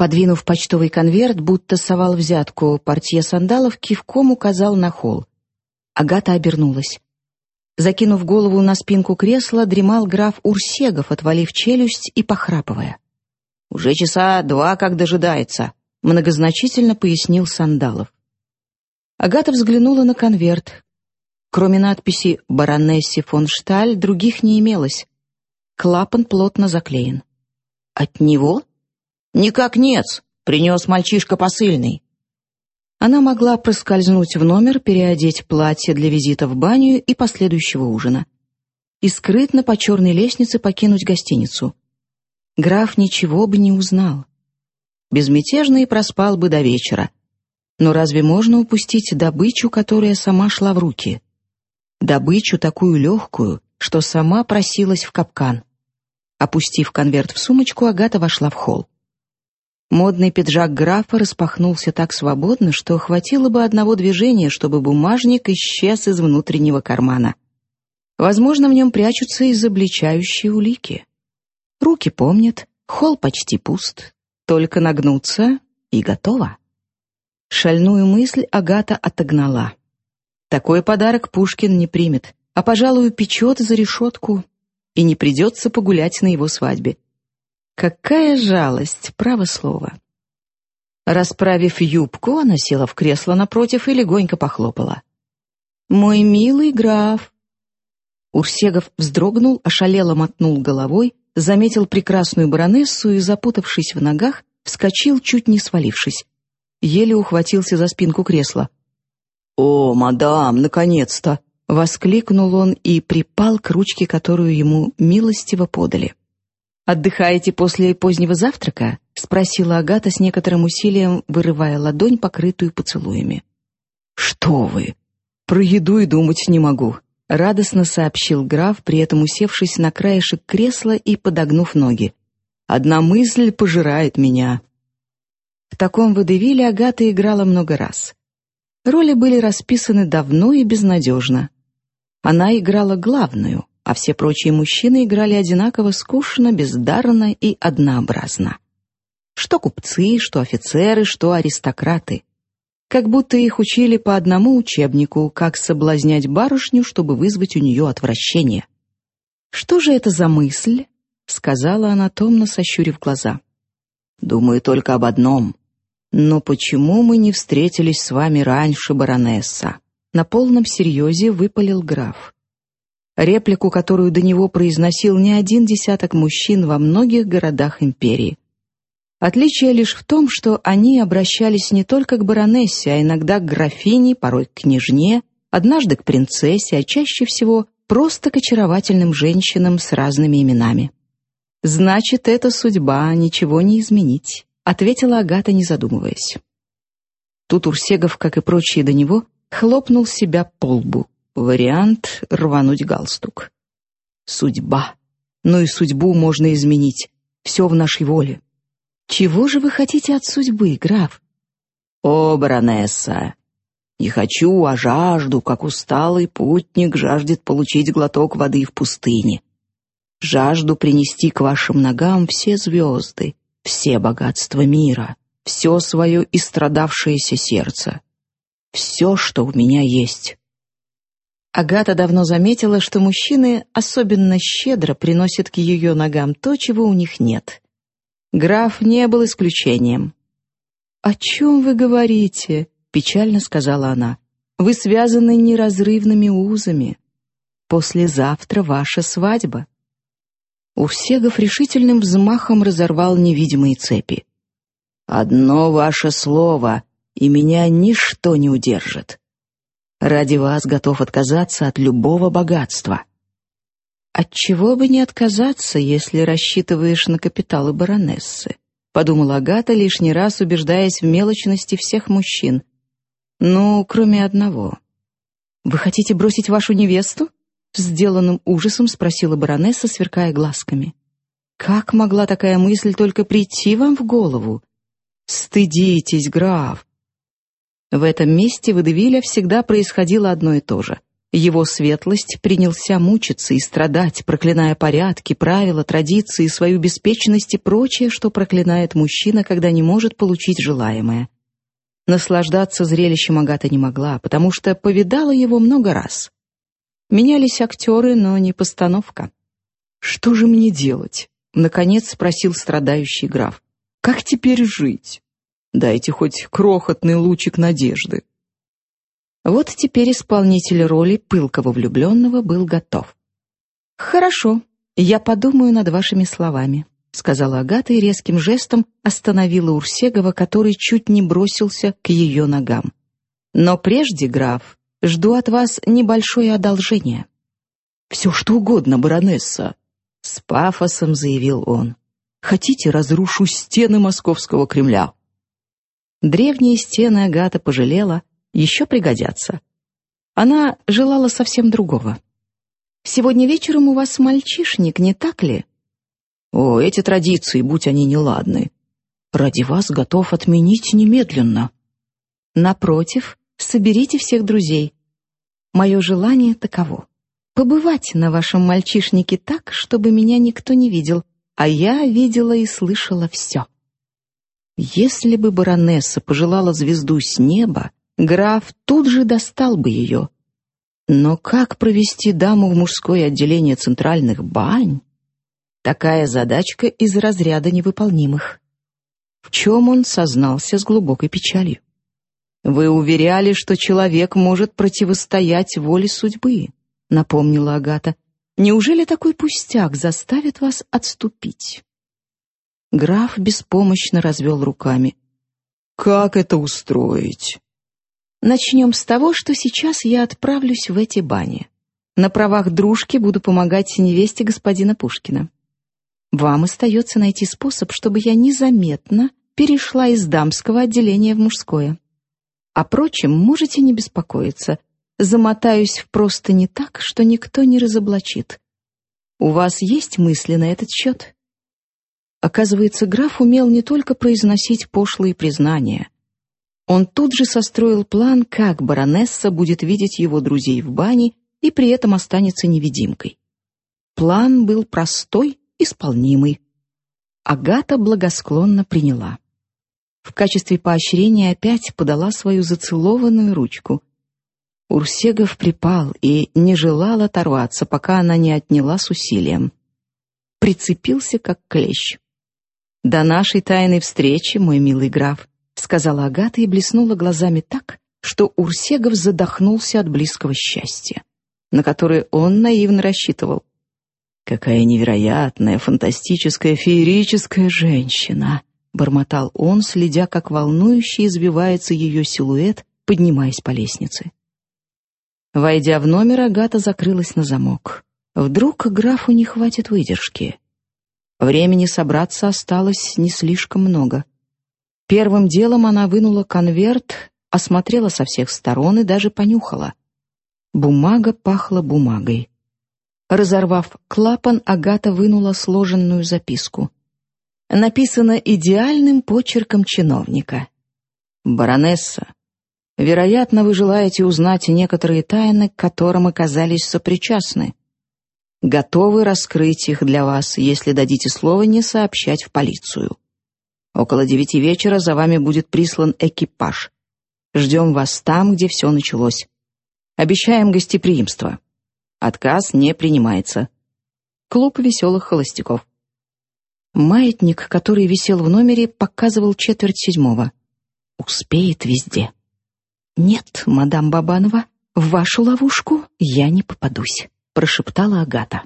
Подвинув почтовый конверт, будто совал взятку, портье сандалов кивком указал на холл. Агата обернулась. Закинув голову на спинку кресла, дремал граф Урсегов, отвалив челюсть и похрапывая. «Уже часа два как дожидается», — многозначительно пояснил Сандалов. Агата взглянула на конверт. Кроме надписи «Баронессе фон Шталь» других не имелось. Клапан плотно заклеен. «От него?» «Никак нет. Принес мальчишка посыльный». Она могла проскользнуть в номер, переодеть платье для визита в баню и последующего ужина. И скрытно по черной лестнице покинуть гостиницу. Граф ничего бы не узнал. Безмятежно и проспал бы до вечера. Но разве можно упустить добычу, которая сама шла в руки? Добычу такую легкую, что сама просилась в капкан. Опустив конверт в сумочку, Агата вошла в холл. Модный пиджак графа распахнулся так свободно, что хватило бы одного движения, чтобы бумажник исчез из внутреннего кармана. Возможно, в нем прячутся изобличающие улики. Руки помнят, холл почти пуст, только нагнуться и готово. Шальную мысль Агата отогнала. Такой подарок Пушкин не примет, а, пожалуй, печет за решетку, и не придется погулять на его свадьбе. Какая жалость, право слово. Расправив юбку, она села в кресло напротив и легонько похлопала. «Мой милый граф!» Урсегов вздрогнул, ошалело мотнул головой, заметил прекрасную баронессу и, запутавшись в ногах, вскочил, чуть не свалившись. Еле ухватился за спинку кресла. «О, мадам, наконец-то!» — воскликнул он и припал к ручке, которую ему милостиво подали. «Отдыхаете после позднего завтрака?» — спросила Агата с некоторым усилием, вырывая ладонь, покрытую поцелуями. «Что вы! Про еду и думать не могу», — радостно сообщил граф, при этом усевшись на краешек кресла и подогнув ноги. «Одна мысль пожирает меня». В таком водевиле Агата играла много раз. Роли были расписаны давно и безнадежно. Она играла главную, а все прочие мужчины играли одинаково скучно, бездарно и однообразно. Что купцы, что офицеры, что аристократы. Как будто их учили по одному учебнику, как соблазнять барышню, чтобы вызвать у нее отвращение. «Что же это за мысль?» — сказала она томно, сощурив глаза. «Думаю только об одном. Но почему мы не встретились с вами раньше, баронесса?» На полном серьезе выпалил граф реплику, которую до него произносил не один десяток мужчин во многих городах империи. Отличие лишь в том, что они обращались не только к баронессе, а иногда к графине, порой к княжне, однажды к принцессе, а чаще всего просто к очаровательным женщинам с разными именами. «Значит, это судьба, ничего не изменить», — ответила Агата, не задумываясь. Тут Урсегов, как и прочие до него, хлопнул себя по лбу. Вариант — рвануть галстук. Судьба. Но и судьбу можно изменить. Все в нашей воле. Чего же вы хотите от судьбы, граф? О, баронесса, не хочу, а жажду, как усталый путник жаждет получить глоток воды в пустыне. Жажду принести к вашим ногам все звезды, все богатства мира, все свое истрадавшееся сердце. Все, что у меня есть. Агата давно заметила, что мужчины особенно щедро приносят к ее ногам то, чего у них нет. Граф не был исключением. «О чем вы говорите?» — печально сказала она. «Вы связаны неразрывными узами. Послезавтра ваша свадьба». Урсегов решительным взмахом разорвал невидимые цепи. «Одно ваше слово, и меня ничто не удержит. Ради вас готов отказаться от любого богатства. От чего бы не отказаться, если рассчитываешь на капиталы баронессы? Подумала Агата, лишний раз убеждаясь в мелочности всех мужчин. Ну, кроме одного. Вы хотите бросить вашу невесту? Сделанным ужасом спросила баронесса, сверкая глазками. Как могла такая мысль только прийти вам в голову? Стыдитесь, граф. В этом месте в Эдевиле всегда происходило одно и то же. Его светлость принялся мучиться и страдать, проклиная порядки, правила, традиции, свою беспечность и прочее, что проклинает мужчина, когда не может получить желаемое. Наслаждаться зрелищем Агата не могла, потому что повидала его много раз. Менялись актеры, но не постановка. «Что же мне делать?» — наконец спросил страдающий граф. «Как теперь жить? Дайте хоть крохотный лучик надежды». Вот теперь исполнитель роли пылкого влюбленного был готов. «Хорошо, я подумаю над вашими словами», — сказала Агата и резким жестом остановила Урсегова, который чуть не бросился к ее ногам. «Но прежде, граф, жду от вас небольшое одолжение». «Все что угодно, баронесса», — с пафосом заявил он. «Хотите, разрушу стены московского Кремля?» Древние стены Агата пожалела, еще пригодятся. Она желала совсем другого. «Сегодня вечером у вас мальчишник, не так ли?» «О, эти традиции, будь они неладны. Ради вас готов отменить немедленно». «Напротив, соберите всех друзей. Мое желание таково. Побывать на вашем мальчишнике так, чтобы меня никто не видел, а я видела и слышала все». Если бы баронесса пожелала звезду с неба, граф тут же достал бы ее. Но как провести даму в мужское отделение центральных бань? Такая задачка из разряда невыполнимых. В чем он сознался с глубокой печалью. «Вы уверяли, что человек может противостоять воле судьбы», — напомнила Агата. «Неужели такой пустяк заставит вас отступить?» Граф беспомощно развел руками. «Как это устроить?» Начнем с того, что сейчас я отправлюсь в эти бани. На правах дружки буду помогать невесте господина Пушкина. Вам остается найти способ, чтобы я незаметно перешла из дамского отделения в мужское. О прочем можете не беспокоиться. Замотаюсь в просто не так, что никто не разоблачит. У вас есть мысли на этот счет? Оказывается, граф умел не только произносить пошлые признания — он тут же состроил план, как баронесса будет видеть его друзей в бане и при этом останется невидимкой. План был простой, исполнимый. Агата благосклонно приняла. В качестве поощрения опять подала свою зацелованную ручку. Урсегов припал и не желал оторваться, пока она не отняла с усилием. Прицепился, как клещ. «До нашей тайной встречи, мой милый граф, сказала Агата и блеснула глазами так, что Урсегов задохнулся от близкого счастья, на которое он наивно рассчитывал. «Какая невероятная, фантастическая, феерическая женщина!» — бормотал он, следя, как волнующе избивается ее силуэт, поднимаясь по лестнице. Войдя в номер, Агата закрылась на замок. Вдруг графу не хватит выдержки. Времени собраться осталось не слишком много. Первым делом она вынула конверт, осмотрела со всех сторон и даже понюхала. Бумага пахла бумагой. Разорвав клапан, Агата вынула сложенную записку. Написано идеальным почерком чиновника. «Баронесса, вероятно, вы желаете узнать некоторые тайны, к которым оказались сопричастны. Готовы раскрыть их для вас, если дадите слово не сообщать в полицию. Около девяти вечера за вами будет прислан экипаж. Ждем вас там, где все началось. Обещаем гостеприимство. Отказ не принимается. Клуб веселых холостяков. Маятник, который висел в номере, показывал четверть седьмого. Успеет везде. «Нет, мадам Бабанова, в вашу ловушку я не попадусь», — прошептала Агата.